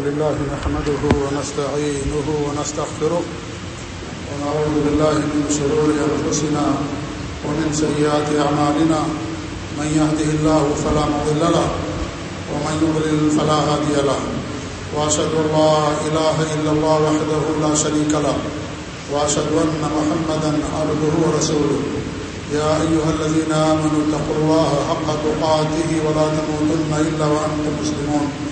لله نحمده ونستعينه ونستغفره ونعوذ بالله من شرور أنفسنا ومن سيئات أعمالنا من يهده الله فلا مضل له ومن يضلل فلا هادي له وأشهد أن لا إله إلا الله وحده لا شريك له وأشهد أن محمدا عبده ورسوله يا أيها الذين آمنوا اتقوا الله حق تقاته ولا تموتن إلا وأنتم مسلمون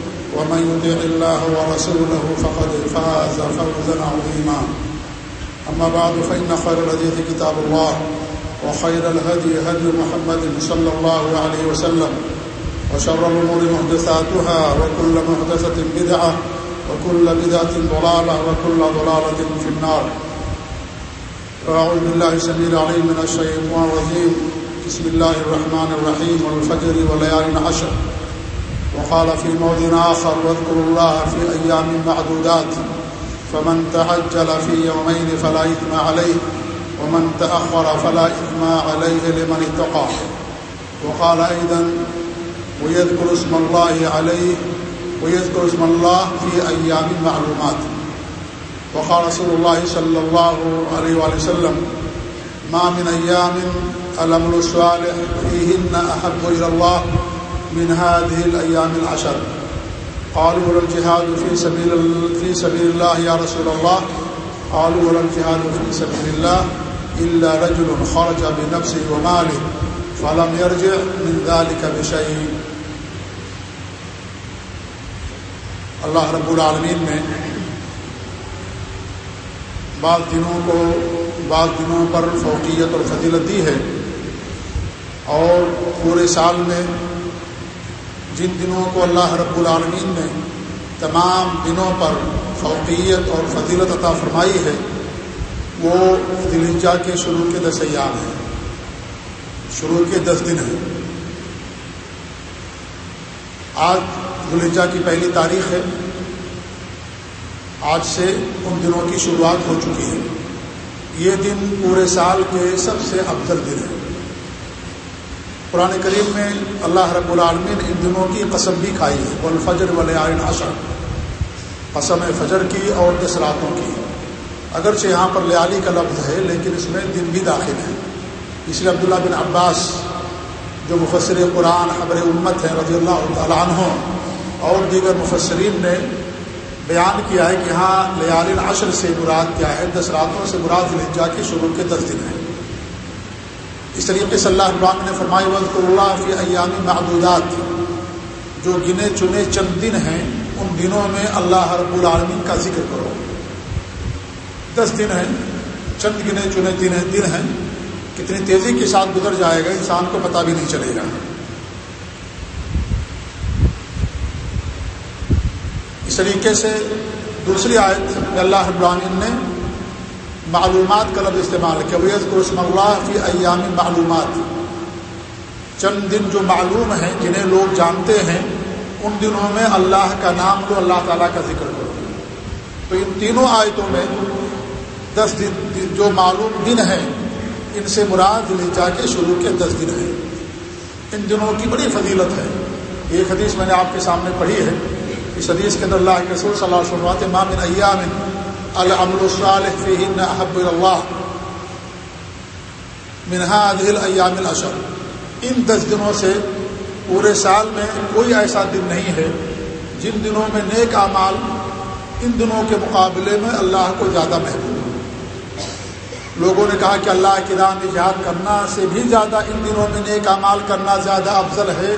ومن يطع الله ورسوله فقد فاز فوزا عظيما. أما بعد، فإن خير الحديث كتاب الله، وخير الهدي هدي محمد صلى الله عليه وسلم، وشر الأمور محدثاتها، وكل محدثة بدعة، وكل بدعة ضلالة، وكل ضلالة في النار. أعوذ بالله السميع العليم من الشيطان الرجيم. بسم الله الرحمن الرحيم، والفجر وليال عشر. وقال في موضع آخر واذكروا الله في أيام معدودات، فمن تعجل في يومين فلا إثم عليه، ومن تأخر فلا إثم عليه لمن اتقى. وقال أيضا ويذكر اسم الله عليه، ويذكر اسم الله في أيام معلومات. وقال رسول الله صلى الله عليه وآله وسلم ما من أيام الأمر الصالح فيهن أحب إلى الله من هذه الأيام العشر. قالوا ولا الجهاد في سبيل في سبيل الله يا رسول الله. قالوا ولا الجهاد في سبيل الله إلا رجل خرج بنفسه وماله فلم يرجع من ذلك بشيء. اللہ رب العالمین نے بعض دنوں کو بعض دنوں پر فوقیت اور فضیلت دی ہے اور پورے سال میں جن دنوں کو اللہ رب العالمین نے تمام دنوں پر فوقیت اور فضیلت عطا فرمائی ہے، وہ دلجا کے شروع کے دس ایام ہیں۔ شروع کے دس دن ہیں۔ آج دلجا کی پہلی تاریخ ہے۔ آج سے ان دنوں کی شروعات ہو چکی ہے۔ یہ دن پورے سال کے سب سے افضل دن ہے قرآن کریم میں اللہ رب العالمین ان دنوں کی قسم بھی کھائی ہے۔ والفجر ولیال عشر قسم فجر کی اور دس راتوں کی۔ اگرچہ یہاں پر لیالی کا لفظ ہے، لیکن اس میں دن بھی داخل ہے۔ اس لیے عبداللہ بن عباس، جو مفسر قرآن، خبر امت ہیں رضی اللہ تعالیٰ عنہ، اور دیگر مفسرین نے بیان کیا ہے کہ ہاں لیال عشر سے مراد کیا ہے۔ دس راتوں سے مراد لجا کے شروع کے دس دن ہیں۔ اس طریقے سے اللہ ابراہم نے فرمائی وزق اللہ فی ایامی محدودات جو گنے چنے چند دن ہیں، ان دنوں میں اللہ رب العالمین کا ذکر کرو۔ دس دن ہیں، چند گنے چنے دن دن ہیں۔ کتنی تیزی کے ساتھ گزر جائے گا، انسان کو پتہ بھی نہیں چلے گا۔ اس طریقے سے دوسری آیت میں اللہ ابراہین نے معلومات کا لفظ استعمال کیا ویز قرسم اللہ فی ایام معلومات۔ چند دن جو معلوم ہیں، جنہیں لوگ جانتے ہیں، ان دنوں میں اللہ کا نام لو، اللہ تعالیٰ کا ذکر کرو۔ تو ان تینوں آیتوں میں دس دن، جو معلوم دن ہیں، ان سے مراد لے جا کے شروع کے دس دن ہیں۔ ان دنوں کی بڑی فضیلت ہے۔ ایک حدیث میں نے آپ کے سامنے پڑھی ہے۔ اس حدیث کے اندر اللہ کے رسول صلی اللہ علیہ وسلم مام ایام العمل الصالح فیہن احب اللہ منہا دل ایام الاشر ان دس دنوں سے پورے سال میں کوئی ایسا دن نہیں ہے جن دنوں میں نیک اعمال ان دنوں کے مقابلے میں اللہ کو زیادہ محبوب لوگوں نے کہا کہ اللہ کی راہ میں کرنا سے بھی زیادہ ان دنوں میں نیک اعمال کرنا زیادہ افضل ہے،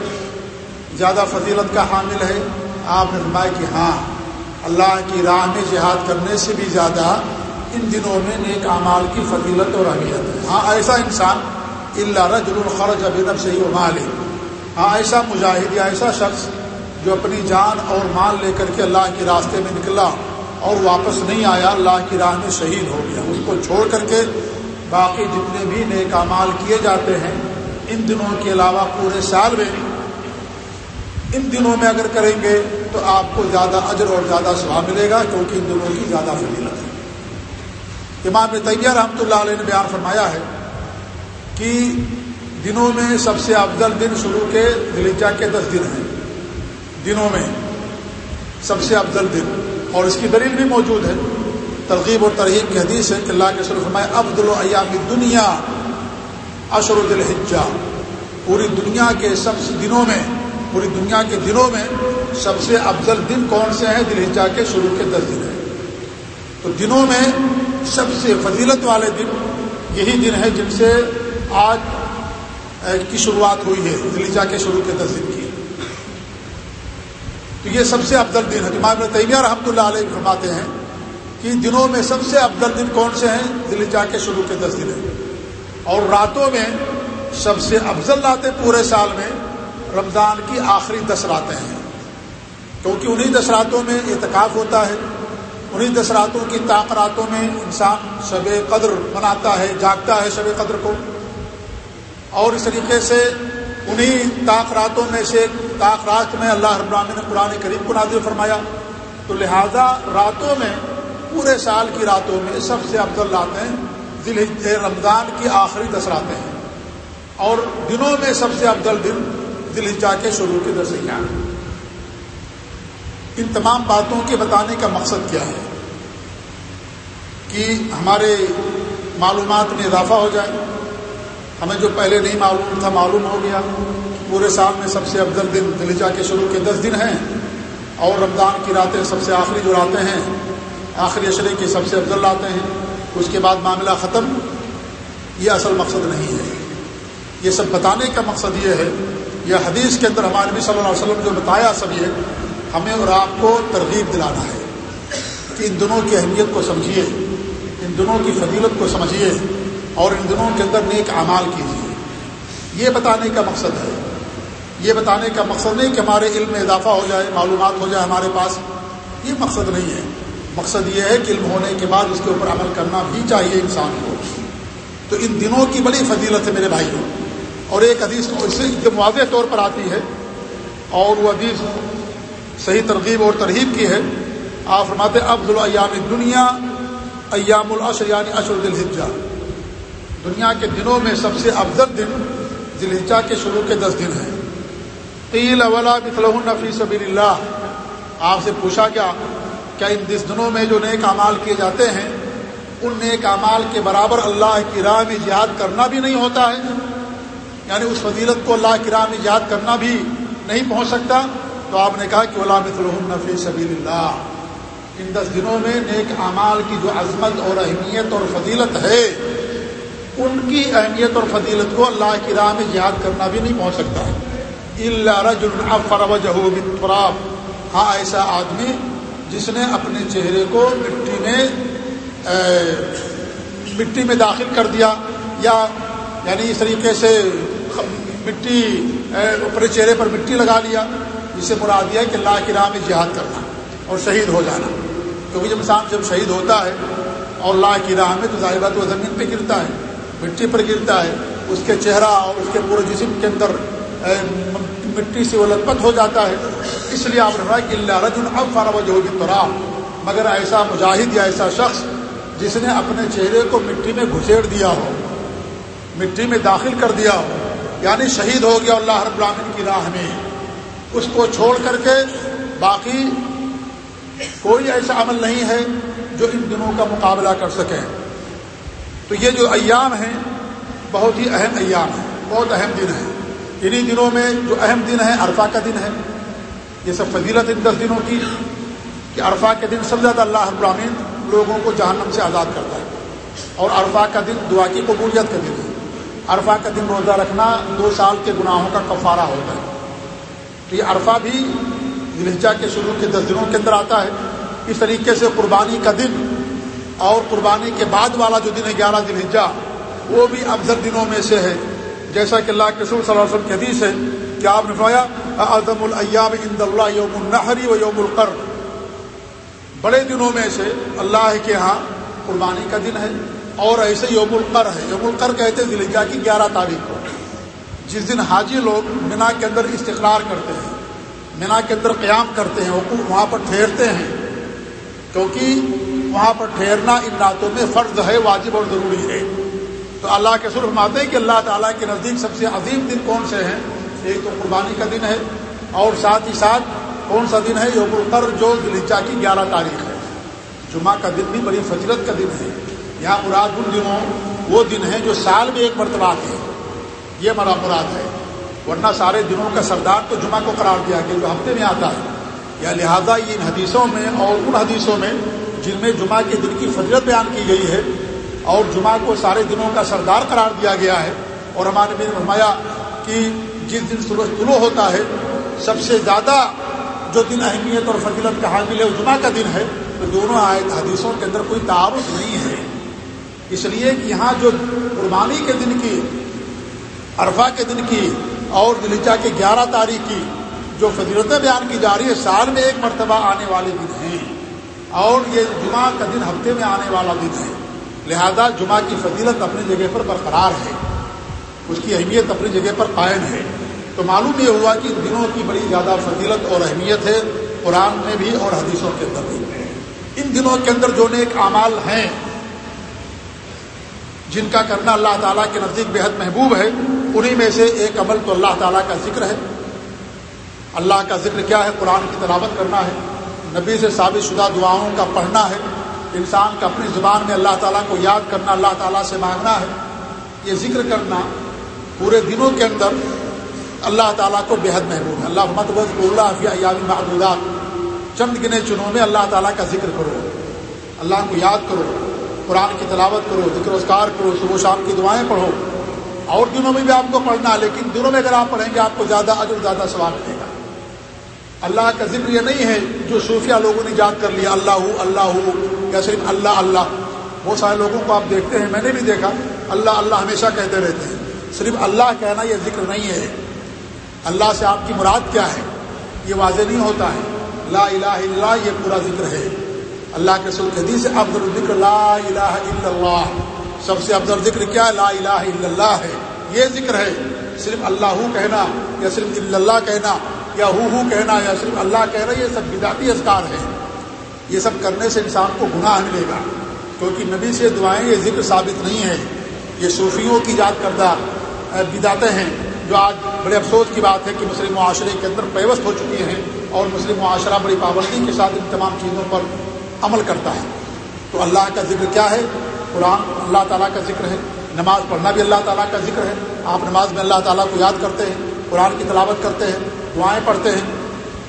زیادہ فضیلت کا حامل ہے۔ آپ نے فرمایا کہ ہاں۔ اللہ کی راہ میں جہاد کرنے سے بھی زیادہ ان دنوں میں نیک اعمال کی فضیلت اور اہمیت ہے۔ ہاں ایسا انسان اللہ رجل الخرج ابنب سے ہی مال ہاں ایسا مجاہد یا ایسا شخص جو اپنی جان اور مال لے کر کے اللہ کے راستے میں نکلا اور واپس نہیں آیا، اللہ کی راہ میں شہید ہو گیا۔ اس کو چھوڑ کر کے باقی جتنے بھی نیک مال کیے جاتے ہیں، ان دنوں کے علاوہ پورے سال میں ان دنوں میں اگر کریں گے تو آپ کو زیادہ اجر اور زیادہ ثواب ملے گا، کیونکہ ان دنوں کی زیادہ فضیلت ہے۔ امام طیبہ رحمۃ اللہ علیہ نے بیان فرمایا ہے کہ دنوں میں سب سے افضل دن شروع کے دلیجا کے دس دن ہیں۔ دنوں میں سب سے افضل دن، اور اس کی دلیل بھی موجود ہے۔ ترغیب اور ترغیب کی حدیث ہے کہ اللہ کے سر فرمائے ابدل ایام دنیا اشر الحجا پوری دنیا کے سب سے دنوں میں پوری دنیا کے دنوں میں سب سے افضل دن کون سے ہیں؟ دلحجا کے شروع کے دس دن ہیں۔ تو دنوں میں سب سے فضیلت والے دن یہی دن ہے جن سے آج کی شروعات ہوئی ہے دلیجا کے شروع کے دس دن کی۔ تو یہ سب سے افضل دن ہے امام طیمیہ رحمۃ اللہ علیہ فرماتے ہیں کہ دنوں میں سب سے افضل دن کون سے ہیں؟ دلیجا کے شروع کے دس دن ہیں۔ اور راتوں میں سب سے افضل راتیں پورے سال میں رمضان کی آخری دس راتیں ہیں۔ کیونکہ انہیں دس راتوں میں اعتکاف ہوتا ہے انہیں دس راتوں کی طاق راتوں میں انسان شب قدر مناتا ہے، جاگتا ہے شب قدر کو۔ اور اس طریقے سے انہیں طاق راتوں میں سے طاق رات میں اللہ رب العالمین نے قرآن کریم کو نازل فرمایا۔ تو لہذا راتوں میں، پورے سال کی راتوں میں سب سے افضل راتیں ذیل رمضان کی آخری دس راتیں ہیں۔ اور دنوں میں سب سے افضل دن دل کے شروع کے دس ان تمام باتوں کے بتانے کا مقصد کیا ہے؟ کہ ہمارے معلومات میں اضافہ ہو جائے۔ ہمیں جو پہلے نہیں معلوم تھا، معلوم ہو گیا۔ پورے سال میں سب سے افضل دن دلیجا کے شروع کے دس دن ہیں۔ اور رمضان کی راتیں سب سے آخری جو راتیں ہیں، آخری اشرے کی سب سے افضل راتیں ہیں۔ اس کے بعد معاملہ ختم۔ یہ اصل مقصد نہیں ہے۔ یہ سب بتانے کا مقصد یہ ہے یہ حدیث کے اندر ہمارے نبی صلی اللہ علیہ وسلم جو بتایا سب یہ، ہمیں اور آپ کو ترغیب دلانا ہے کہ ان دنوں کی اہمیت کو سمجھیے، ان دنوں کی فضیلت کو سمجھیے اور ان دنوں کے اندر نیک اعمال کیجیے۔ یہ بتانے کا مقصد ہے۔ یہ بتانے کا مقصد نہیں کہ ہمارے علم میں اضافہ ہو جائے، معلومات ہو جائے ہمارے پاس۔ یہ مقصد نہیں ہے۔ مقصد یہ ہے کہ علم ہونے کے بعد اس کے اوپر عمل کرنا بھی چاہیے انسان کو۔ تو ان دنوں کی بڑی فضیلت ہے میرے بھائیوں۔ اور ایک حدیث اس سے واضح طور پر آتی ہے اور وہ حدیث صحیح ترغیب اور ترغیب کی ہے۔ آپ فرماتے افضل ایام دنیا ایام العشر یعنی اشر الحجا دنیا کے دنوں میں سب سے افضل دن ذلحجا کے شروع کے دس دن ہیں۔ قیل اولا بطل نفی سبیل اللہ آپ سے پوچھا گیا، کیا ان دس دنوں میں جو نیک اعمال کیے جاتے ہیں، ان نیک اعمال کے برابر اللہ کی راہ میں جہاد کرنا بھی نہیں ہوتا ہے؟ یعنی اس فضیلت کو اللہ کی راہ میں کرنا بھی نہیں پہنچ سکتا، تو آپ نے کہا کہ علامت النفی سبیل اللہ ان دس دنوں میں نیک اعمال کی جو عظمت اور اہمیت اور فضیلت ہے، ان کی اہمیت اور فضیلت کو اللہ کی راہ میں یاد کرنا بھی نہیں پہنچ سکتا۔ فراب ہاں ایسا آدمی جس نے اپنے چہرے کو مٹی میں مٹی میں داخل کر دیا، یا یعنی اس طریقے سے مٹی اپنے چہرے پر مٹی لگا لیا جسے مراد دیا کہ اللہ کی راہ میں جہاد کرنا اور شہید ہو جانا۔ کیونکہ جب انسان جب شہید ہوتا ہے اور اللہ کی راہ میں تو ظاہر بات وہ زمین پہ گرتا ہے، مٹی پر گرتا ہے، اس کے چہرہ اور اس کے پورے جسم کے اندر مٹی سے وہ لت پت ہو جاتا ہے۔ اس لیے آپ نے رہا کہ اللہ رجن اب فارا جو ہوگی تو مگر ایسا مجاہد یا ایسا شخص جس نے اپنے چہرے کو مٹی میں گھسیڑ دیا ہو، مٹی میں داخل کر دیا ہو یعنی شہید ہو گیا اللہ رب العالمین کی راہ میں، اس کو چھوڑ کر کے باقی کوئی ایسا عمل نہیں ہے جو ان دنوں کا مقابلہ کر سکے۔ تو یہ جو ایام ہیں، بہت ہی اہم ایام ہیں، بہت اہم دن ہیں۔ انہی دنوں میں جو اہم دن ہے عرفہ کا دن ہے۔ یہ سب فضیلت ان دس دنوں کی کہ عرفہ کے دن سب زیادہ اللہ ابراہین لوگوں کو جہنم سے آزاد کرتا ہے۔ اور عرفہ کا دن دعا کی قبولیت کا دن ہے۔ عرفہ کا دن روزہ رکھنا دو سال کے گناہوں کا کفارہ ہوتا ہے تو یہ عرفہ بھی لہجہ کے شروع کے دس دنوں کے اندر آتا ہے۔ اس طریقے سے قربانی کا دن اور قربانی کے بعد والا جو دن ہے گیارہ دن ہجا وہ بھی افضل دنوں میں سے ہے۔ جیسا کہ اللہ کے صلی اللہ علیہ وسلم کی حدیث ہے کہ آپ نے فرمایا، اعظم الایام عند اللہ یوم النحری و یوم القر بڑے دنوں میں سے اللہ کے ہاں قربانی کا دن ہے۔ اور ایسے یوم القر ہے۔ یوم القر کہتے ہیں دلجا کی گیارہ تاریخ کو۔ جس دن حاجی لوگ مینا کے اندر استقرار کرتے ہیں، مینا کے اندر قیام کرتے ہیں وہاں پر ٹھہرتے ہیں۔ کیونکہ وہاں پر ٹھہرنا ان راتوں میں فرض ہے، واجب اور ضروری ہے۔ تو اللہ کے سر فرماتے ہیں کہ اللہ تعالیٰ کے نزدیک سب سے عظیم دن کون سے ہیں؟ ایک تو قربانی کا دن ہے، اور ساتھ ہی ساتھ کون سا دن ہے؟ یوم القر جو دلچا کی گیارہ تاریخ ہے۔ جمعہ کا دن بھی بڑی فضلت کا دن ہے۔ یہاں مراد ان دنوں، وہ دن ہیں جو سال میں ایک مرتبہ آتے ہیں۔ یہ مرا مراد ہے۔ ورنہ سارے دنوں کا سردار تو جمعہ کو قرار دیا گیا، جو ہفتے میں آتا ہے۔ یا لہذا یہ ان حدیثوں میں اور ان حدیثوں میں جن میں جمعہ کے دن کی فضلت بیان کی گئی ہے، اور جمعہ کو سارے دنوں کا سردار قرار دیا گیا ہے۔ اور ہمارے بھی فرمایا کہ جس دن سورج طلوع ہوتا ہے، سب سے زیادہ جو دن اہمیت اور فضلت کا حامل ہے وہ جمعہ کا دن ہے۔ تو دونوں حدیثوں کے اندر کوئی تعارف نہیں ہے۔ اس لیے کہ یہاں جو قربانی کے دن کی، عرفہ کے دن کی اور دلیچا کے گیارہ تاریخ کی جو فضیلتیں بیان کی جا رہی ہے سال میں ایک مرتبہ آنے والے دن ہیں۔ اور یہ جمعہ کا دن ہفتے میں آنے والا دن ہے۔ لہذا جمعہ کی فضیلت اپنی جگہ پر برقرار ہے۔ اس کی اہمیت اپنی جگہ پر قائم ہے۔ تو معلوم یہ ہوا کہ ان دنوں کی بڑی زیادہ فضیلت اور اہمیت ہے، قرآن میں بھی اور حدیثوں کے اندر بھی۔ ان دنوں کے اندر جو نیک اعمال ہیں جن کا کرنا اللہ تعالیٰ کے نزدیک بےحد محبوب ہے، انہی میں سے ایک عمل تو اللہ تعالیٰ کا ذکر ہے۔ اللہ کا ذکر کیا ہے؟ قرآن کی تلاوت کرنا ہے۔ نبی سے ثابت شدہ دعاؤں کا پڑھنا ہے۔ انسان کا اپنی زبان میں اللہ تعالیٰ کو یاد کرنا اللہ تعالیٰ سے مانگنا ہے۔ یہ ذکر کرنا پورے دنوں کے اندر اللہ تعالیٰ کو بےحد محبوب ہے۔ اللہ محمد اللہ ایام محدودات چند گنے چنوں میں اللہ تعالیٰ کا ذکر کرو۔ اللہ کو یاد کرو۔ قرآن کی تلاوت کرو، ذکر اسکار کرو، صبح شام کی دعائیں پڑھو۔ اور دنوں میں بھی آپ کو پڑھنا، لیکن دنوں میں اگر آپ پڑھیں گے، آپ کو زیادہ اجر، زیادہ سوال ملے گا۔ اللہ کا ذکر یہ نہیں ہے جو صوفیہ لوگوں نے یاد کر لیا، اللہ اللہ، یا صرف اللہ اللہ۔ بہت سارے لوگوں کو آپ دیکھتے ہیں، میں نے بھی دیکھا، اللہ اللہ ہمیشہ کہتے رہتے ہیں۔ صرف اللہ کہنا یہ ذکر نہیں ہے۔ اللہ سے آپ کی مراد کیا ہے؟ یہ واضح نہیں ہوتا ہے۔ لا الہ الا اللہ، یہ پورا ذکر ہے۔ اللہ کے سل حدیث سے افضل ذکر لا الہ الا اللہ۔ سب سے افضل ذکر کیا لا الہ الا اللہ ہے؟ یہ ذکر ہے، صرف اللہ کہنا یا صرف اللہ کہنا یا ہو ہو کہنا یا صرف اللہ کہنا، یہ سب بداتی اذکار ہے یہ سب کرنے سے انسان کو گناہ ملے گا۔ کیونکہ نبی سے دعائیں، یہ ذکر ثابت نہیں ہے۔ یہ صوفیوں کی یاد کردہ بداتے ہیں۔ جو آج بڑے افسوس کی بات ہے کہ مسلم معاشرے کے اندر پیوست ہو چکی ہیں اور مسلم معاشرہ بڑی پابندی کے ساتھ ان تمام چیزوں پر عمل کرتا ہے۔ تو اللہ کا ذکر کیا ہے؟ قرآن اللہ تعالیٰ کا ذکر ہے۔ نماز پڑھنا بھی اللہ تعالیٰ کا ذکر ہے۔ آپ نماز میں اللہ تعالیٰ کو یاد کرتے ہیں، قرآن کی تلاوت کرتے ہیں، دعائیں پڑھتے ہیں۔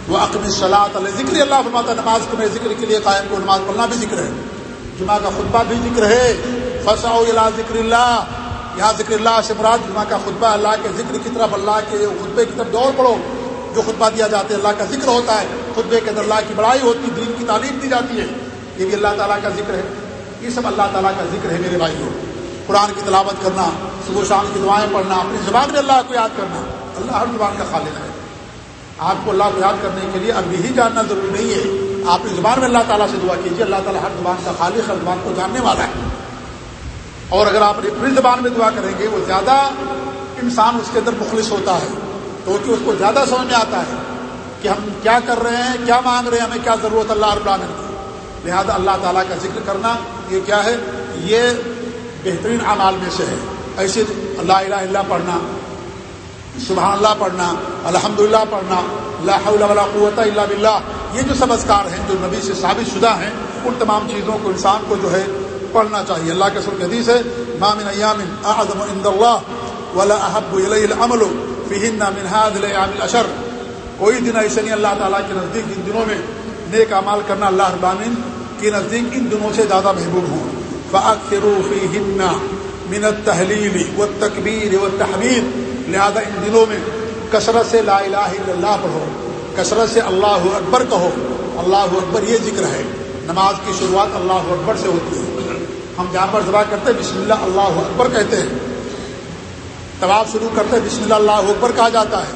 وہ عقم صلاح علیہ ذکر اللہ فرماتا نماز کو میں ذکر کے لیے قائم کو نماز پڑھنا بھی ذکر ہے۔ جمعہ کا خطبہ بھی ذکر ہے۔ فصا اللہ ذکر اللہ یہاں ذکر اللہ سے مراد جمعہ کا خطبہ اللہ کے ذکر کی طرف، اللہ کے خطبے کی طرف دور پڑھو۔ جو خطبہ دیا جاتا ہے، اللہ کا ذکر ہوتا ہے۔ خطبے کے اندر اللہ کی بڑائی ہوتی ہے دین کی تعلیم دی جاتی ہے۔ یہ بھی اللہ تعالیٰ کا ذکر ہے۔ یہ سب اللہ تعالیٰ کا ذکر ہے میرے بھائی قرآن کی تلاوت کرنا، صبح شام کی دعائیں پڑھنا، اپنی زبان میں اللہ کو یاد کرنا، اللہ ہر زبان کا خالق ہے۔ آپ کو اللہ کو یاد کرنے کے لیے ابھی ہی جاننا ضروری نہیں ہے۔ آپ کی زبان میں اللہ تعالیٰ سے دعا کیجیے اللہ تعالیٰ ہر زبان کا خالق، ہر زبان کو جاننے والا ہے۔ اور اگر آپ اپنی زبان میں دعا کریں گے، وہ زیادہ انسان اس کے اندر مخلص ہوتا ہے۔ کیونکہ اس کو زیادہ سمجھ میں آتا ہے کہ ہم کیا کر رہے ہیں، کیا مانگ رہے ہیں، ہمیں کیا ضرورت اللہ رب العالمین کی۔ لہذا اللہ تعالیٰ کا ذکر کرنا یہ کیا ہے؟ یہ بہترین اعمال میں سے ہے۔ ایسے اللہ الہ اللہ پڑھنا، سبحان اللہ پڑھنا الحمد للہ پڑھنا اللہ ولا قوت اللہ بلّہ یہ جو سب اذکار ہیں، جو نبی سے ثابت شدہ ہیں، ان تمام چیزوں کو انسان کو جو ہے پڑھنا چاہیے۔ اللہ کے سر حدیث ہے مامن ایامن اعظم عند اللہ ولا احب الیہ العمل فیہن من هذه الايام الاشر کوئی دن ایسے نہیں، اللہ تعالیٰ کے نزدیک ان دنوں میں نیک اعمال کرنا، اللہ ابامین کے نزدیک ان دنوں سے زیادہ محبوب ہوں۔ فاکثروا فیہن من التحلیل والتکبیر والتحمید لہذا ان دنوں میں کثرت سے لا الہ الا اللہ پڑھو، کثرت سے اللہ اکبر کہو۔ اللہ اکبر یہ ذکر ہے، نماز کی شروعات اللہ اکبر سے ہوتی ہے۔ ہم جانور ذبح کرتے ہیں، بسم اللہ اللہ اکبر کہتے ہیں۔ طواف شروع کرتے ہیں، بسم اللہ اللہ اکبر کہا جاتا ہے۔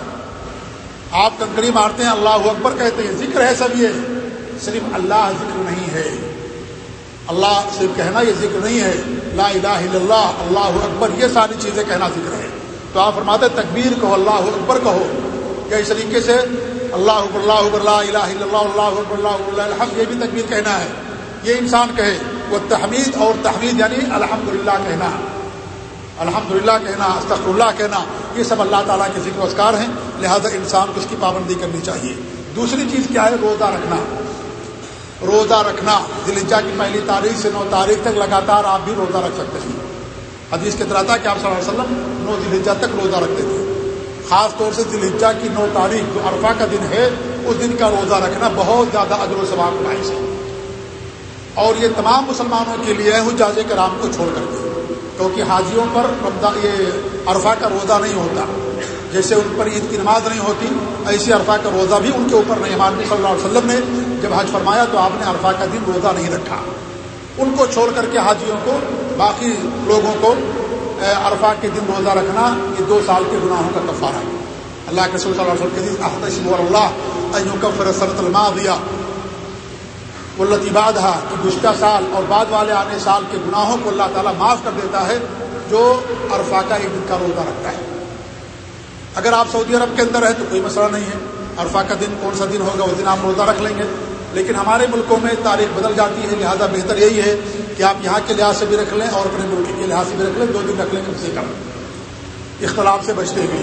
آپ کنکڑی مارتے ہیں، اللہ اکبر کہتے ہیں۔ ذکر ہے سب یہ۔ صرف اللہ ذکر نہیں ہے۔ اللہ صرف کہنا یہ ذکر نہیں ہے۔ لا الہ الا اللہ اللہ اکبر، یہ ساری چیزیں کہنا ذکر ہے۔ تو آپ فرماتے تکبیر کہو، اللہ اکبر کہو۔ یا اس طریقے سے؟ اللہ اکبر اللہ اکبر، لا الہ الا اللہ اللہ اکبر، اللہ الحمد، یہ بھی تکبیر کہنا ہے۔ یہ انسان کہے۔ وہ تحمید اور تحمید یعنی الحمد کہنا۔ الحمد للہ کہنا استخر اللہ کہنا، یہ سب اللہ تعالیٰ کے ذکر وسکار ہیں۔ لہذا انسان کو اس کی پابندی کرنی چاہیے۔ دوسری چیز کیا ہے؟ روزہ رکھنا۔ روزہ رکھنا۔ دلجا کی پہلی تاریخ سے نو تاریخ تک لگاتار آپ بھی روزہ رکھ سکتے ہیں۔ حدیث کے طرح تھا کہ آپ صلی اللہ علیہ وسلم نو دلجا تک روزہ رکھتے تھے۔ خاص طور سے دلجا کی نو تاریخ جو عرفہ کا دن ہے، اس دن کا روزہ رکھنا بہت زیادہ ادر و ثواب باعث ہے۔ اور یہ تمام مسلمانوں کے لیے حجاز کرام کو چھوڑ کر دیں کیونکہ حاجیوں پر یہ عرفہ کا روزہ نہیں ہوتا۔ جیسے ان پر عید کی نماز نہیں ہوتی ایسی عرفہ کا روزہ بھی ان کے اوپر نہیں۔ ہمارے صلی اللہ علیہ وسلم نے جب حج فرمایا تو آپ نے عرفہ کا دن روزہ نہیں رکھا۔ ان کو چھوڑ کر کے حاجیوں کو، باقی لوگوں کو عرفہ کے دن روزہ رکھنا یہ دو سال کے گناہوں کا کفارہ ہے۔ اللہ کے صلی اللہ علیہ وسلم اللہ کا فرصت الما دیا وہ لطیباد کہ گزشتہ سال اور بعد والے آنے سال کے گناہوں کو اللہ تعالیٰ معاف کر دیتا ہے، جو عرفہ کا ایک دن کا روزہ رکھتا ہے۔ اگر آپ سعودی عرب کے اندر ہے تو کوئی مسئلہ نہیں ہے۔ عرفہ کا دن کون سا دن ہوگا اس دن آپ روزہ رکھ لیں گے۔ لیکن ہمارے ملکوں میں تاریخ بدل جاتی ہے، لہذا بہتر یہی ہے کہ آپ یہاں کے لحاظ سے بھی رکھ لیں اور اپنے ملک کے لحاظ سے بھی رکھ لیں۔ دو دن رکھ لیں کم سے کم۔ اختلاف سے بچتے ہوئے،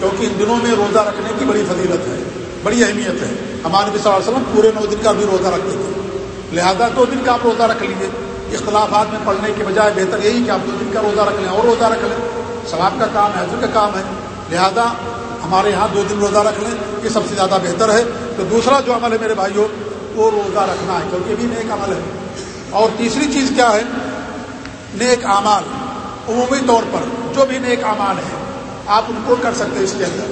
کیونکہ ان دنوں میں روزہ رکھنے کی بڑی فضیلت ہے، بڑی اہمیت ہے۔ ہمارے نبی صلی اللہ علیہ وسلم پورے نو دن کا بھی روزہ رکھتے تھے۔ لہذا دو دن کا آپ روزہ رکھ لیجیے اختلافات میں پڑھنے کے بجائے بہتر یہی کہ آپ دو دن کا روزہ رکھ لیں اور روزہ رکھ لیں۔ ثواب کا کام ہے حضر کا کام ہے۔ لہذا ہمارے یہاں دو دن روزہ رکھ لیں یہ سب سے زیادہ بہتر ہے۔ تو دوسرا جو عمل ہے میرے بھائیوں، وہ روزہ رکھنا ہے، کیونکہ یہ بھی نیک عمل ہے۔ اور تیسری چیز کیا ہے؟ نیک اعمال، عمومی طور پر جو بھی نیک اعمال ہیں، آپ ان کو کر سکتے ہیں اس کے اندر۔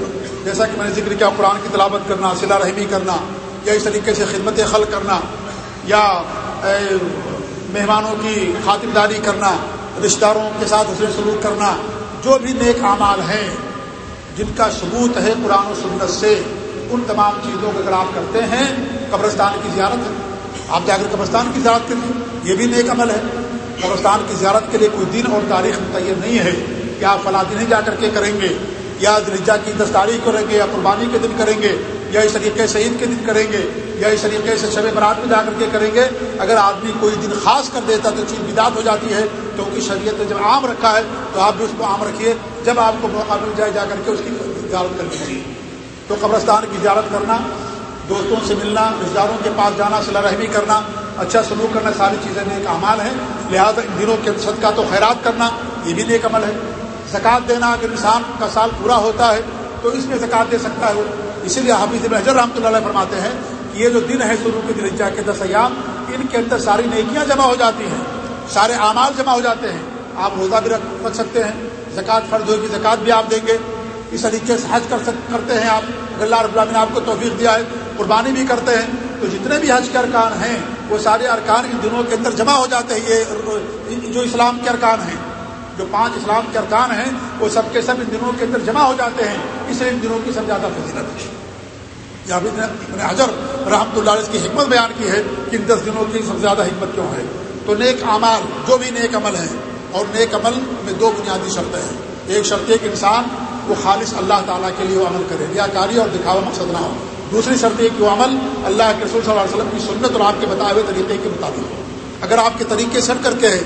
جیسا کہ میں نے ذکر کیا، قرآن کی تلاوت کرنا صلا رحمی کرنا، یا اس طریقے سے خدمت خل کرنا، یا مہمانوں کی خاطرداری کرنا، رشتہ داروں کے ساتھ حسن سلوک کرنا، جو بھی نیک اعمال ہیں جن کا ثبوت ہے قرآن و سنت سے، ان تمام چیزوں کو اگر آپ کرتے ہیں، قبرستان کی زیارت ہے۔ آپ جا کر قبرستان کی زیارت کریں، یہ بھی نیک عمل ہے۔ قبرستان کی زیارت کے لیے کوئی دن اور تاریخ متعین نہیں ہے۔ کہ آپ فلاں دن ہی جا کر کے کریں گے؟ یا دلجا کی دس تاریخ کریں گے یا قربانی کے دن کریں گے؟ یا اس طریقے سے عید کے دن کریں گے، یا اس طریقے سے شب برات میں جا کر کے کریں گے، اگر آدمی کوئی دن خاص کر دیتا تو چیز بدات ہو جاتی ہے کیونکہ شریعت نے جب عام رکھا ہے تو آپ بھی اس کو عام رکھیے، جب آپ کو موقع مل جائے جا کر کے اس کی زیارت کرنی چاہیے تو قبرستان کی زیارت کرنا، دوستوں سے ملنا رشتے داروں کے پاس جانا صلاح رحمی کرنا اچھا سلوک کرنا، ساری چیزیں نیک اعمال ہیں۔ لہٰذا ان دنوں کے صدقہ تو خیرات کرنا، یہ بھی نیک عمل ہے۔ زکوٰۃ دینا، اگر انسان کا سال پورا ہوتا ہے تو اس میں زکوٰۃ دے سکتا ہے وہ۔ اسی لیے حافظ حجر رحمۃ اللہ علیہ فرماتے ہیں کہ یہ جو دن ہے شروع کے دلجا کے دس ایام، ان کے اندر ساری نیکیاں جمع ہو جاتی ہیں، سارے اعمال جمع ہو جاتے ہیں۔ آپ روزہ بھی رکھ سکتے ہیں، زکوٰۃ فرض ہوگی زکوٰۃ بھی آپ دیں گے۔ اس طریقے سے حج کر سک کرتے ہیں آپ۔ اللہ رب اللہ نے آپ کو توفیق دیا ہے، قربانی بھی کرتے ہیں، تو جتنے بھی حج کے ارکان ہیں، وہ سارے ارکان ان دنوں کے اندر جمع ہو جاتے ہیں۔ یہ جو اسلام کے ارکان ہیں جو پانچ اسلام کے ارکان ہیں، وہ سب کے سب ان دنوں کے اندر جمع ہو جاتے ہیں۔ اس لیے ان دنوں کی سب زیادہ فضیلت ہے۔ یا حضر رحمۃ اللہ علیہ کی حکمت بیان کی ہے کہ ان دس دنوں کی سب سے زیادہ حکمت کیوں ہے۔ تو نیک اعمال، جو بھی نیک عمل ہیں، اور نیک عمل میں دو بنیادی شرطیں ہیں۔ ایک شرط ایک انسان وہ خالص اللہ تعالیٰ کے لیے وہ عمل کرے ریا کاری اور دکھاوا مقصد نہ ہو۔ دوسری شرط یہ کہ وہ عمل اللہ کے رسول صلی اللہ علیہ وسلم کی سنت اور آپ کے بتائے ہوئے طریقے کے مطابق ہو۔ اگر آپ کے طریقے سر کر کے ہے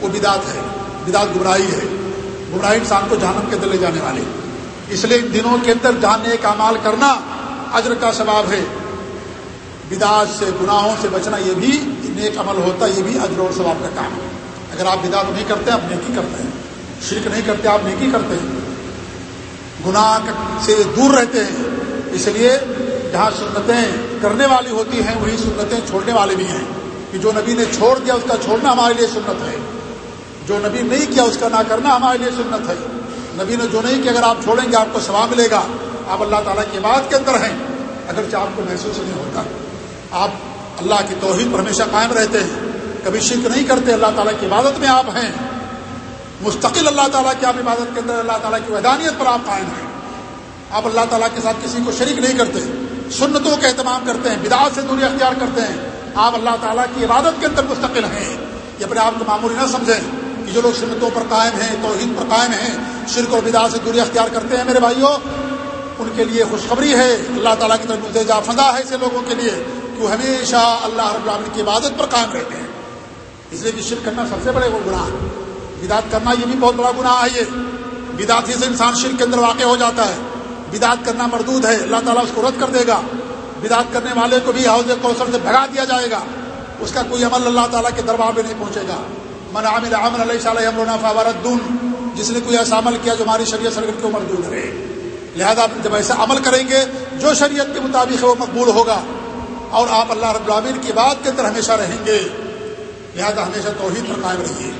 وہ بدعت ہے بدعت گمراہی ہے۔ گمراہی انسان کو جہنم کے دلے جانے والی اس لیے ان دنوں کے اندر جاننے کا مال کرنا اجر کا ثواب ہے۔ بداعت سے، گناہوں سے بچنا یہ بھی نیک عمل ہوتا ہے، یہ بھی اجر اور ثواب کا کام ہے۔ اگر آپ بدعت نہیں کرتے، آپ نیکی کرتے ہیں۔ شرک نہیں کرتے، آپ نیکی کرتے ہیں۔ گناہ سے دور رہتے ہیں۔ اس لیے جہاں سنتیں کرنے والی ہوتی ہیں، وہی سنتیں چھوڑنے والے بھی ہیں۔ کہ جو نبی نے چھوڑ دیا، اس کا چھوڑنا ہمارے لیے سنت ہے۔ جو نبی نہیں کیا اس کا نہ کرنا ہمارے لیے سنت ہے۔ نبی نے جو نہیں کیا، اگر آپ چھوڑیں گے، آپ کو ثواب ملے گا۔ آپ اللہ تعالیٰ کی بات کے اندر ہیں، اگرچہ آپ کو محسوس نہیں ہوتا۔ آپ اللہ کی توحید پر ہمیشہ قائم رہتے ہیں۔ کبھی شرک نہیں کرتے، اللہ تعالیٰ کی عبادت میں آپ ہیں۔ مستقل اللہ تعالیٰ کی آپ عبادت کے اندر، اللہ تعالیٰ کی ودانیت پر آپ قائم ہیں۔ آپ اللہ تعالیٰ کے ساتھ کسی کو شریک نہیں کرتے۔ سنتوں کا اہتمام کرتے ہیں، بدعات سے دوری اختیار کرتے ہیں۔ آپ اللہ تعالیٰ کی عبادت کے اندر مستقل ہیں۔ یہ اپنے آپ کو معمولی نہ سمجھیں۔ کہ جو لوگ سنتوں پر قائم ہیں، توحید پر قائم ہیں، شرک اور بدعات سے دوری اختیار کرتے ہیں، میرے بھائیوں، ان کے لیے خوشخبری ہے، اللہ تعالیٰ کی طرف ملتے فضا ہے ایسے لوگوں کے لیے کہ وہ ہمیشہ اللہ رب العالمین کی عبادت پر قائم رہتے ہیں۔ اس لیے کہ شرک کرنا سب سے بڑے وہ گناہ بدعت کرنا یہ بھی بہت بڑا گناہ ہے یہ۔ بدعت ہی سے انسان شرک کے اندر واقع ہو جاتا ہے۔ بدعت کرنا مردود ہے، اللہ تعالیٰ اس کو رد کر دے گا۔ بدعت کرنے والے کو بھی حوض کوثر سے بھگا دیا جائے گا۔ اس کا کوئی عمل اللہ تعالیٰ کے دربار میں نہیں پہنچے گا۔ من عامل عمل علیہ صلی فاورد جس نے کوئی ایسا عمل کیا جو ہماری شریعت سرگت کو مردود رہے۔ لہذا جب ایسا عمل کریں گے، جو شریعت کے مطابق ہے وہ مقبول ہوگا۔ اور آپ اللہ رب العامین کی بات کے اندر ہمیشہ رہیں گے۔ لہذا ہمیشہ توحید پر قائم رہیے۔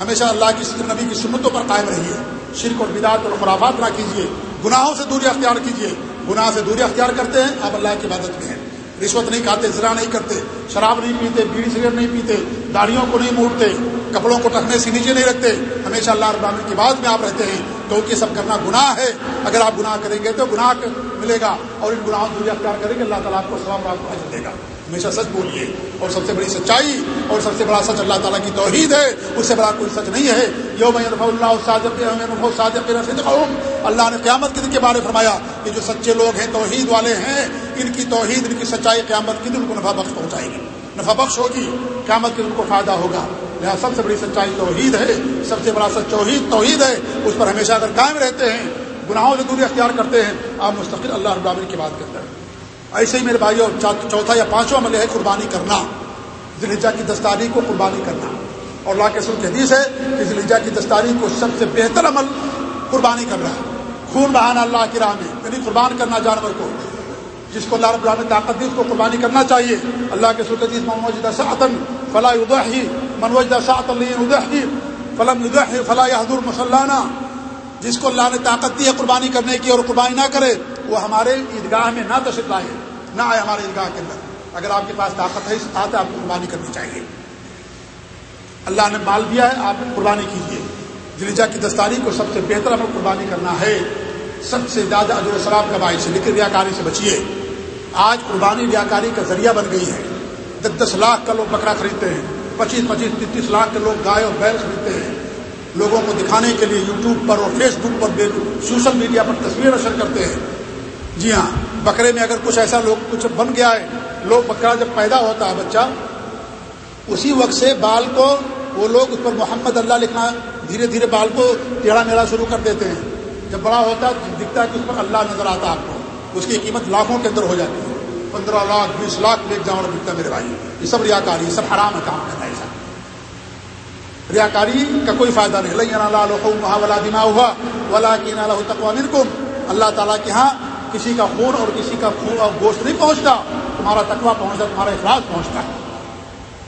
ہمیشہ اللہ کی نبی کی سنتوں پر قائم رہیے۔ شرک اور بدعت اور خرافات نہ کیجیے۔ گناہوں سے دوری اختیار کیجیے۔ گناہ سے دوری اختیار کرتے ہیں، آپ اللہ کی عبادت میں ہیں۔ رشوت نہیں کھاتے زرا نہیں کرتے، شراب نہیں پیتے، بیڑی سگریٹ نہیں پیتے، داڑھیوں کو نہیں موڑتے، کپڑوں کو ٹکنے سے نیچے نہیں رکھتے۔ ہمیشہ اللہ رب کی بات میں آپ رہتے ہیں کیونکہ سب کرنا گناہ ہے۔ اگر آپ گناہ کریں گے تو گناہ ملے گا اور ان گناہوں کو اختیار کریں گے، اللہ تعالیٰ آپ کو سلام آپ کو دے گا۔ ہمیشہ سچ بولیے اور سب سے بڑی سچائی اور سب سے بڑا سچ اللہ تعالیٰ کی توحید ہے، اس سے بڑا کوئی سچ نہیں ہے۔ یوم اللہ اللہ نے قیامت کے دن کے بارے فرمایا کہ جو سچے لوگ ہیں، توحید والے ہیں، ان کی توحید، ان کی سچائی قیامت کے دن ان کو نفع بخش پہنچائے گی۔ نفع بخش ہوگی، قیامت کے دن کو فائدہ ہوگا۔ لہٰذا سب سے بڑی سچائی توحید ہے، سب سے بڑا سچ توحید توحید ہے۔ اس پر ہمیشہ اگر قائم رہتے ہیں، گناہوں سے دوری اختیار کرتے ہیں، آپ مستقل اللہ رب العالمین کی بات کرتے ہیں۔ ایسے ہی میرے بھائیوں چوتھا یا پانچواں عمل ہے قربانی کرنا۔ ذلحجہ کی دستاری کو قربانی کرنا۔ اور اللہ کے سر حدیث ہے کہ ذلحجہ کی دستاری کو سب سے بہتر عمل قربانی کرنا ہے۔ خون بہانا اللہ کی راہ میں یعنی قربان کرنا جانور کو۔ جس کو اللہ رب العالمین طاقت دی اس کو قربانی کرنا چاہیے۔ اللہ کے سر حدیث محمد سعتن فلاح اداحی منوج سعت ادحی فلم ادح فلاح حضور مسلانہ جس کو اللہ نے طاقت دی ہے قربانی کرنے کی اور قربانی نہ کرے، وہ ہمارے عیدگاہ میں نہ تشریف لائے۔ نہ آئے ہمارے عیدگاہ کے اندر۔ اگر آپ کے پاس طاقت ہے، اس آتے آپ کو قربانی کرنی چاہیے۔ اللہ نے مال دیا ہے، آپ قربانی کیجیے جلیجا کی دستاری کو سب سے بہتر ہمیں قربانی کرنا ہے۔ سب سے زیادہ اجر شراب کا باعث لیکن ریا کاری سے بچیے۔ آج قربانی ریا کاری کا ذریعہ بن گئی ہے۔ دس دس لاکھ کا لوگ بکرا خریدتے ہیں۔ پچیس پچیس تیس تیس لاکھ کے لوگ گائے اور بیل خریدتے ہیں۔ لوگوں کو دکھانے کے لیے یوٹیوب پر اور فیس بک پر سوشل میڈیا پر تصویریں نشر کرتے ہیں۔ جی ہاں بکرے میں اگر کچھ ایسا لوگ کچھ بن گیا ہے، لوگ بکرا جب پیدا ہوتا ہے بچہ، اسی وقت سے بال کو وہ لوگ اس پر محمد اللہ لکھنا، دھیرے دھیرے بال کو ٹیڑھا میڑا شروع کر دیتے ہیں۔ جب بڑا ہوتا ہے، دکھتا ہے کہ اس پر اللہ نظر آتا ہے آپ کو۔ اس کی قیمت لاکھوں کے اندر ہو جاتی ہے۔ پندرہ لاکھ، بیس لاکھ ایک جانور بکتا میرے بھائی۔ یہ سب ریا کاری سب حرام ہے کام کرنا ایسا۔ ریا کاری کا کوئی فائدہ نہیں۔ اللہ ولا دما ہوا ولا کی اللہ تعالیٰ کے ہاں کسی کا خون اور کسی کا خون اور گوشت نہیں پہنچتا، تمہارا تقوی پہنچتا، تمہارا اخلاص پہنچتا ہے۔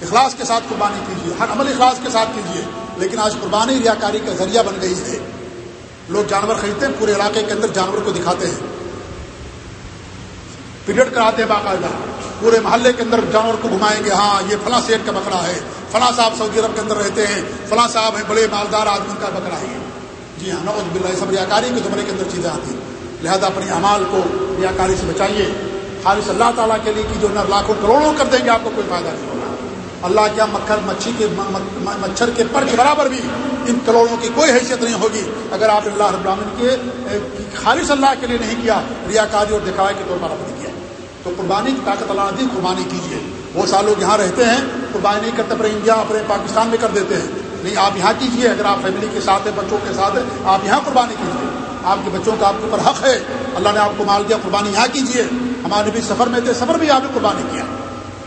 اخلاص کے ساتھ قربانی کیجیے، ہر عمل اخلاص کے ساتھ کیجیے، لیکن آج قربانی ریا کاری کا ذریعہ بن گئی ہے۔ لوگ جانور خریدتے ہیں، پورے علاقے کے اندر جانور کو دکھاتے ہیں۔ پیریڈ کراتے ہیں باقاعدہ۔ پورے محلے کے اندر جانور کو گھمائیں گے ہاں یہ فلاں سیٹ کا بکرا ہے۔ فلاں صاحب سعودی عرب کے اندر رہتے ہیں۔ فلاں صاحب ہیں، بڑے مالدار آدمی کا بکرا ہے۔ جی ہاں نوز بلّہ سب ریاکاری کے زمرے کے اندر چیزیں آتی ہیں۔ لہذا اپنی اعمال کو ریا کاری سے بچائیے۔ خالص اللہ تعالیٰ کے لیے کی جو نہ لاکھوں کروڑوں کر دیں گے، آپ کو کوئی فائدہ نہیں ہوگا۔ اللہ کیا مکھر مچھی کے مچھر کے پر کے برابر بھی ان کروڑوں کی کوئی حیثیت نہیں ہوگی۔ اگر آپ اللہ رب العالمین کے خالص اللہ کے لیے نہیں کیا ریا کاری اور دکھائے کے طور پر آپ نے کیا۔ تو قربانی کی طاقت اللہ دی قربانی کیجیے۔ بہت سال لوگ یہاں رہتے ہیں، قربانی نہیں کرتے، اپنے انڈیا، اپنے پاکستان میں کر دیتے ہیں۔ نہیں، آپ یہاں کیجیے، اگر آپ فیملی کے ساتھ ہیں، بچوں کے ساتھ ہیں، آپ یہاں قربانی کیجیے۔ آپ کے بچوں کا آپ کے اوپر حق ہے۔ اللہ نے آپ کو مال دیا، قربانی یہاں کیجیے۔ ہمارے بھی سفر میں تھے، سفر بھی آپ نے قربانی کیا۔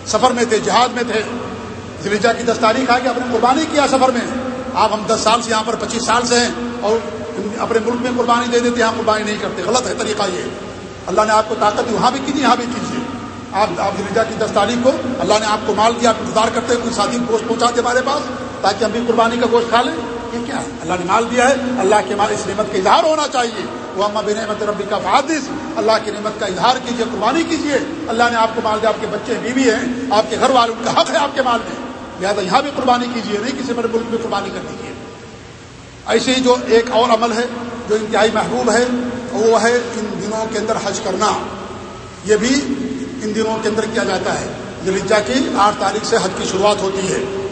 سفر میں تھے، جہاد میں تھے۔ زلیجا کی دس تاریخ آ کے آپ نے قربانی کیا سفر میں۔ آپ ہم دس سال سے یہاں پر، پچیس سال سے ہیں اور اپنے ملک میں قربانی دے دیتے، یہاں قربانی نہیں کرتے۔ غلط ہے طریقہ یہ۔ اللہ نے آپ کو طاقت دی، وہاں بھی کیجیے، یہاں بھی کیجیے۔ آپ آپ زلیجا کی دس تاریخ کو اللہ نے آپ کو مال دیا، آپ انتظار کرتے، کوئی ساتھی گوشت پہنچاتے ہمارے پاس تاکہ ہم بھی قربانی کا گوشت کھا لیں۔ یہ کیا؟ اللہ نے مال دیا ہے، اللہ کے مال اس نعمت کا اظہار ہونا چاہیے۔ وہ اما بے نعمت ربی کا فادث اللہ کی نعمت کا اظہار کیجیے قربانی کیجیے اللہ نے آپ کو مال دیا، آپ کے بچے، بیوی ہیں، آپ کے گھر والے ان کا حق ہے آپ کے مال میں۔ لہٰذا یہاں بھی قربانی کیجیے نہیں کسی بڑے ملک میں قربانی کر دیجیے ایسے ہی جو ایک اور عمل ہے، جو انتہائی محبوب ہے، وہ ہے ان دنوں کے اندر حج کرنا۔ یہ بھی ان دنوں کے اندر کیا جاتا ہے۔ دلجا کی آٹھ تاریخ سے حج کی شروعات ہوتی ہے۔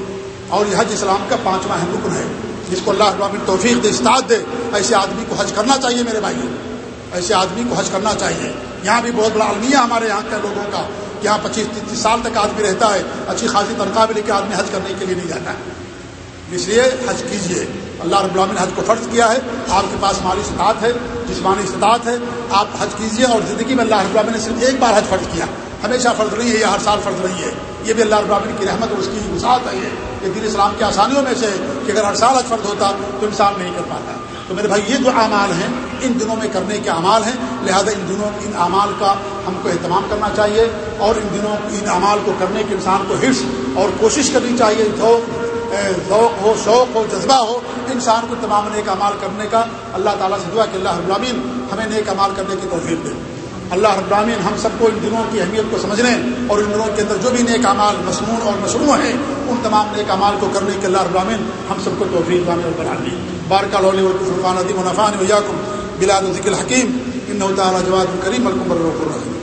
اور یہ حج اسلام کا پانچواں رکن ہے۔ جس کو اللہ ابامن توفیق دے، استاد دے، ایسے آدمی کو حج کرنا چاہیے میرے بھائی ایسے آدمی کو حج کرنا چاہیے۔ یہاں بھی بہت بڑا المیہ ہمارے یہاں کے لوگوں کا۔ یہاں پچیس تیس سال تک آدمی رہتا ہے۔ اچھی خاصی تنخواہ بھی لے کے آدمی حج کرنے کے لیے نہیں جاتا ہے۔ اس لیے حج کیجیے اللہ رب العالمین نے حج کو فرض کیا ہے۔ آپ کے پاس مالی استطاعت ہے، جسمانی استطاعت ہے۔ آپ حج کیجیے اور زندگی میں اللہ رب العالمین نے صرف ایک بار حج فرض کیا۔ ہمیشہ فرض نہیں ہے یا ہر سال فرض نہیں ہے۔ یہ بھی اللہ رب العالمین کی رحمت اور اس کی وسعت ہے یہ دین اسلام کی آسانیوں میں سے کہ اگر ہر سال حج فرض ہوتا تو انسان نہیں کر پاتا۔ تو میرے بھائی، یہ جو اعمال ہیں، ان دنوں میں کرنے کے اعمال ہیں۔ لہذا ان دنوں، ان اعمال کا ہم کو اہتمام کرنا چاہیے اور ان دنوں، ان اعمال کو کرنے کے انسان کو حرص اور کوشش کرنی چاہیے۔ ذوق ذوق ہو، شوق ہو، جذبہ ہو، انسان کو تمام نیک امال کرنے کا اللہ تعالیٰ سے دعا کہ اللہ ابرامین ہمیں نیک امال کرنے کی توفیق دے۔ اللہ ابرامین ہم سب کو ان دنوں کی اہمیت کو سمجھنے اور ان دنوں کے اندر جو بھی نیک امال مصنون اور مشروع ہیں، ان تمام نیک امال کو کرنے کے اللہ ابرامین ہم سب کو توفیق دانے اور بنا دی بارکا فرقان عدیم و نفان ویاکم بلاد ذکل حکیم ان تعالیٰ جواد کریم الکمر